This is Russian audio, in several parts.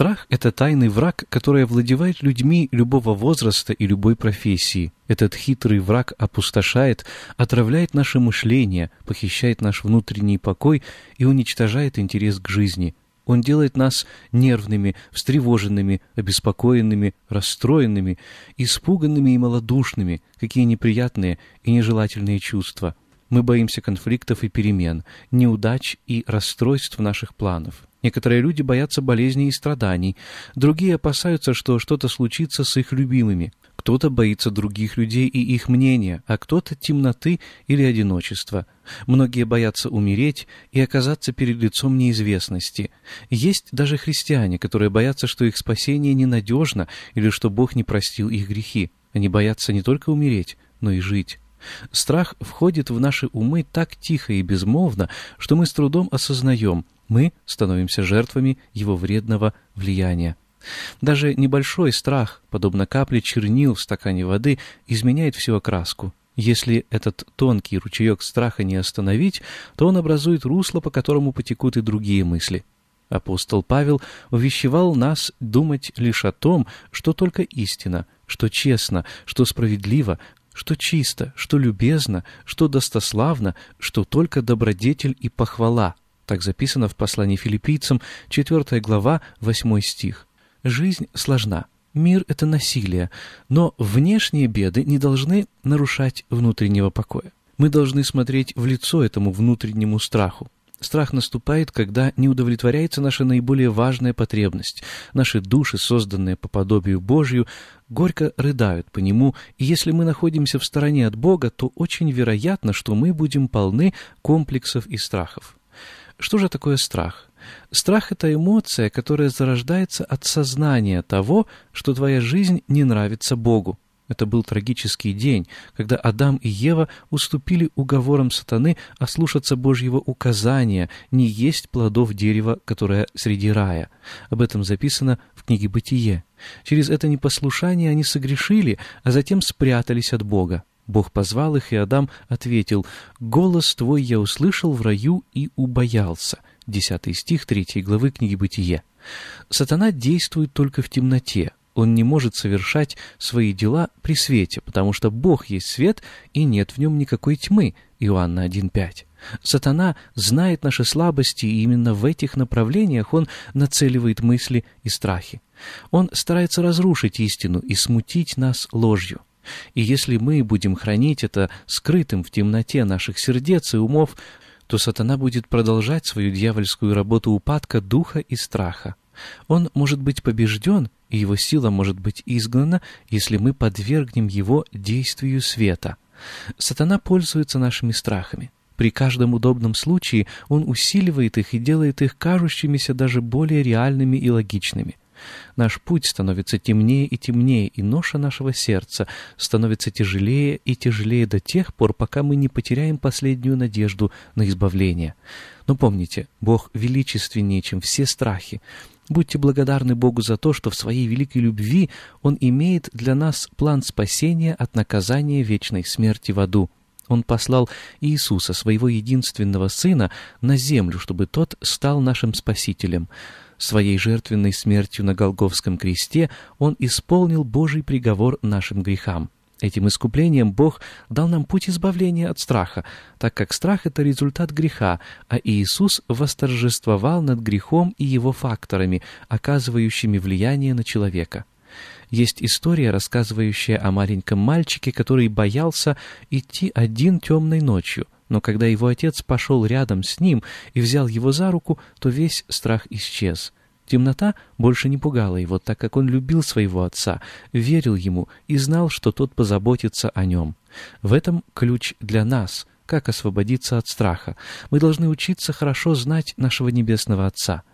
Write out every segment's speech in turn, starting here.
Страх — это тайный враг, который овладевает людьми любого возраста и любой профессии. Этот хитрый враг опустошает, отравляет наше мышление, похищает наш внутренний покой и уничтожает интерес к жизни. Он делает нас нервными, встревоженными, обеспокоенными, расстроенными, испуганными и малодушными, какие неприятные и нежелательные чувства. Мы боимся конфликтов и перемен, неудач и расстройств наших планов. Некоторые люди боятся болезней и страданий, другие опасаются, что что-то случится с их любимыми. Кто-то боится других людей и их мнения, а кто-то темноты или одиночества. Многие боятся умереть и оказаться перед лицом неизвестности. Есть даже христиане, которые боятся, что их спасение ненадежно или что Бог не простил их грехи. Они боятся не только умереть, но и жить. Страх входит в наши умы так тихо и безмолвно, что мы с трудом осознаем – мы становимся жертвами его вредного влияния. Даже небольшой страх, подобно капле чернил в стакане воды, изменяет всю окраску. Если этот тонкий ручеек страха не остановить, то он образует русло, по которому потекут и другие мысли. Апостол Павел увещевал нас думать лишь о том, что только истина, что честно, что справедливо, что чисто, что любезно, что достославно, что только добродетель и похвала — так записано в послании филиппийцам, 4 глава, 8 стих. Жизнь сложна. Мир — это насилие, но внешние беды не должны нарушать внутреннего покоя. Мы должны смотреть в лицо этому внутреннему страху. Страх наступает, когда не удовлетворяется наша наиболее важная потребность. Наши души, созданные по подобию Божью, горько рыдают по нему, и если мы находимся в стороне от Бога, то очень вероятно, что мы будем полны комплексов и страхов. Что же такое страх? Страх — это эмоция, которая зарождается от сознания того, что твоя жизнь не нравится Богу. Это был трагический день, когда Адам и Ева уступили уговорам сатаны ослушаться Божьего указания не есть плодов дерева, которое среди рая. Об этом записано в книге «Бытие». Через это непослушание они согрешили, а затем спрятались от Бога. Бог позвал их, и Адам ответил, «Голос твой я услышал в раю и убоялся». Десятый стих третьей главы книги «Бытие». Сатана действует только в темноте. Он не может совершать свои дела при свете, потому что Бог есть свет, и нет в нем никакой тьмы. Иоанна 1.5. Сатана знает наши слабости, и именно в этих направлениях он нацеливает мысли и страхи. Он старается разрушить истину и смутить нас ложью. И если мы будем хранить это скрытым в темноте наших сердец и умов, то сатана будет продолжать свою дьявольскую работу упадка духа и страха. Он может быть побежден, и его сила может быть изгнана, если мы подвергнем его действию света. Сатана пользуется нашими страхами. При каждом удобном случае он усиливает их и делает их кажущимися даже более реальными и логичными. Наш путь становится темнее и темнее, и ноша нашего сердца становится тяжелее и тяжелее до тех пор, пока мы не потеряем последнюю надежду на избавление. Но помните, Бог величественнее, чем все страхи. Будьте благодарны Богу за то, что в своей великой любви Он имеет для нас план спасения от наказания вечной смерти в аду. Он послал Иисуса, своего единственного Сына, на землю, чтобы Тот стал нашим Спасителем. Своей жертвенной смертью на Голговском кресте Он исполнил Божий приговор нашим грехам. Этим искуплением Бог дал нам путь избавления от страха, так как страх — это результат греха, а Иисус восторжествовал над грехом и его факторами, оказывающими влияние на человека. Есть история, рассказывающая о маленьком мальчике, который боялся идти один темной ночью, но когда его отец пошел рядом с ним и взял его за руку, то весь страх исчез. Темнота больше не пугала его, так как он любил своего отца, верил ему и знал, что тот позаботится о нем. В этом ключ для нас, как освободиться от страха. Мы должны учиться хорошо знать нашего Небесного Отца.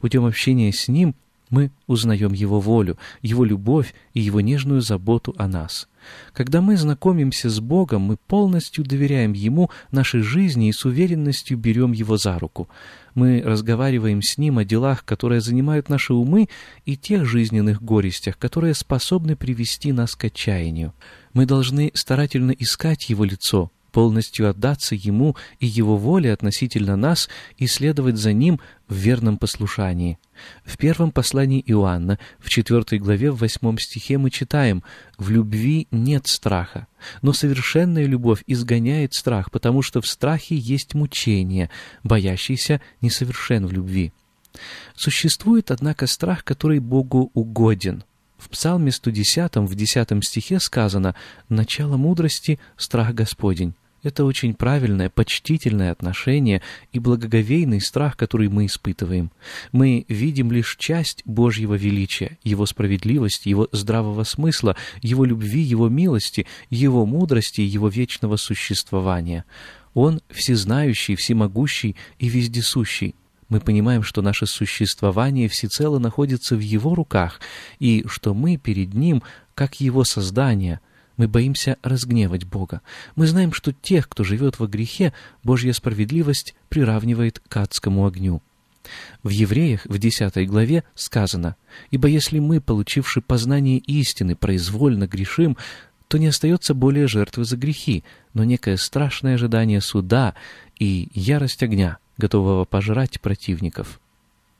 Путем общения с Ним мы узнаем Его волю, Его любовь и Его нежную заботу о нас. Когда мы знакомимся с Богом, мы полностью доверяем Ему нашей жизни и с уверенностью берем Его за руку. Мы разговариваем с Ним о делах, которые занимают наши умы, и тех жизненных горестях, которые способны привести нас к отчаянию. Мы должны старательно искать Его лицо, полностью отдаться Ему и Его воле относительно нас и следовать за Ним в верном послушании. В первом послании Иоанна, в четвертой главе, в восьмом стихе мы читаем «В любви нет страха, но совершенная любовь изгоняет страх, потому что в страхе есть мучение, боящийся несовершен в любви». Существует, однако, страх, который Богу угоден. В Псалме 110, в 10 стихе сказано «Начало мудрости — страх Господень». Это очень правильное, почтительное отношение и благоговейный страх, который мы испытываем. Мы видим лишь часть Божьего величия, Его справедливости, Его здравого смысла, Его любви, Его милости, Его мудрости и Его вечного существования. Он всезнающий, всемогущий и вездесущий. Мы понимаем, что наше существование всецело находится в Его руках, и что мы перед Ним, как Его создание — мы боимся разгневать Бога. Мы знаем, что тех, кто живет во грехе, Божья справедливость приравнивает к адскому огню. В Евреях в 10 главе сказано, «Ибо если мы, получивши познание истины, произвольно грешим, то не остается более жертвы за грехи, но некое страшное ожидание суда и ярость огня, готового пожрать противников».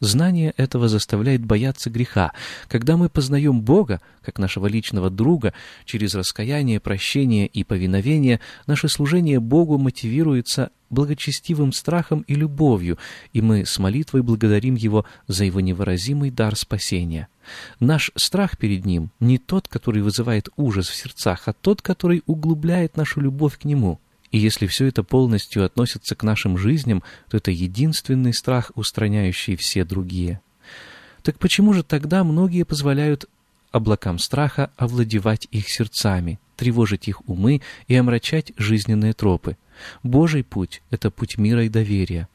Знание этого заставляет бояться греха. Когда мы познаем Бога, как нашего личного друга, через раскаяние, прощение и повиновение, наше служение Богу мотивируется благочестивым страхом и любовью, и мы с молитвой благодарим Его за Его невыразимый дар спасения. Наш страх перед Ним не тот, который вызывает ужас в сердцах, а тот, который углубляет нашу любовь к Нему. И если все это полностью относится к нашим жизням, то это единственный страх, устраняющий все другие. Так почему же тогда многие позволяют облакам страха овладевать их сердцами, тревожить их умы и омрачать жизненные тропы? Божий путь — это путь мира и доверия.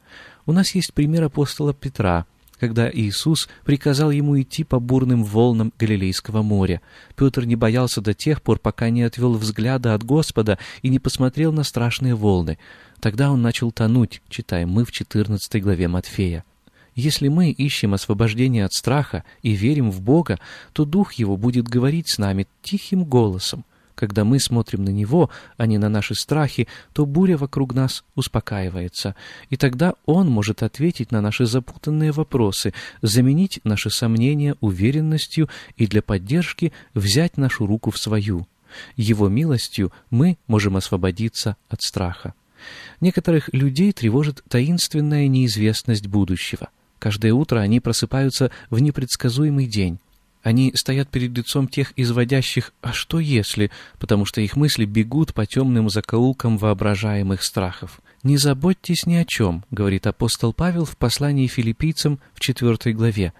У нас есть пример апостола Петра — когда Иисус приказал ему идти по бурным волнам Галилейского моря. Петр не боялся до тех пор, пока не отвел взгляда от Господа и не посмотрел на страшные волны. Тогда он начал тонуть, читаем мы в 14 главе Матфея. Если мы ищем освобождения от страха и верим в Бога, то Дух Его будет говорить с нами тихим голосом. Когда мы смотрим на Него, а не на наши страхи, то буря вокруг нас успокаивается, и тогда Он может ответить на наши запутанные вопросы, заменить наши сомнения уверенностью и для поддержки взять нашу руку в свою. Его милостью мы можем освободиться от страха. Некоторых людей тревожит таинственная неизвестность будущего. Каждое утро они просыпаются в непредсказуемый день. Они стоят перед лицом тех изводящих «а что если?», потому что их мысли бегут по темным закоулкам воображаемых страхов. «Не заботьтесь ни о чем», — говорит апостол Павел в послании филиппийцам в 4 главе,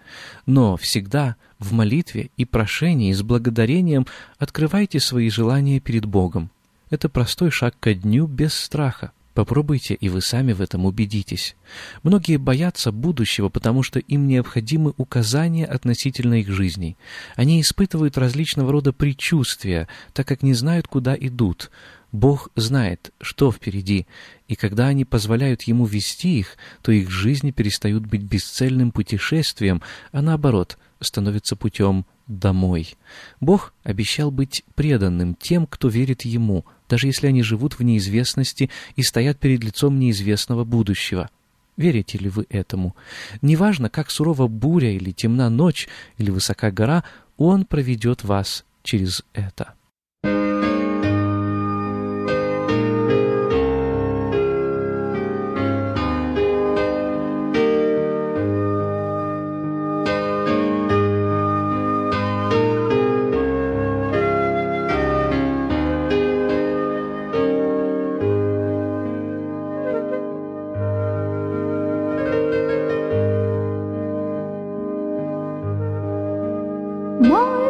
«но всегда в молитве и прошении с благодарением открывайте свои желания перед Богом». Это простой шаг ко дню без страха. Попробуйте, и вы сами в этом убедитесь. Многие боятся будущего, потому что им необходимы указания относительно их жизней. Они испытывают различного рода предчувствия, так как не знают, куда идут. Бог знает, что впереди, и когда они позволяют Ему вести их, то их жизни перестают быть бесцельным путешествием, а наоборот, становятся путем домой. Бог обещал быть преданным тем, кто верит Ему, даже если они живут в неизвестности и стоят перед лицом неизвестного будущего. Верите ли вы этому? Неважно, как сурова буря или темна ночь или высока гора, Он проведет вас через это.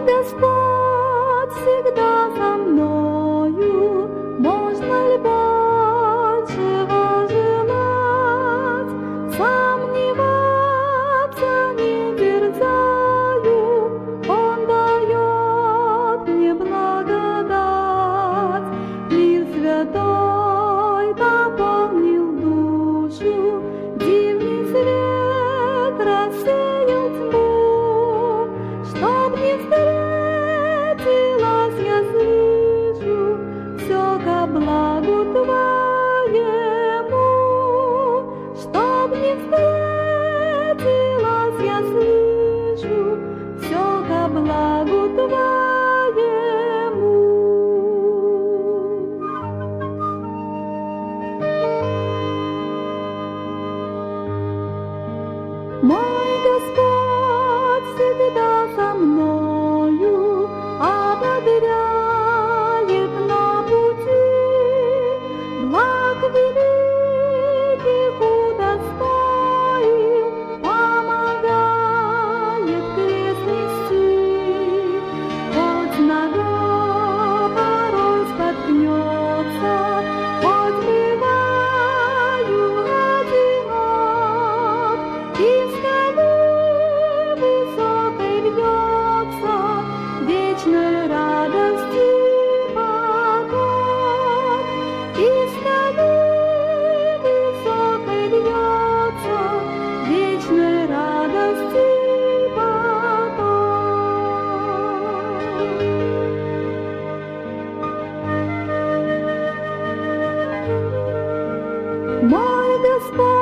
Господь всегда. just despair.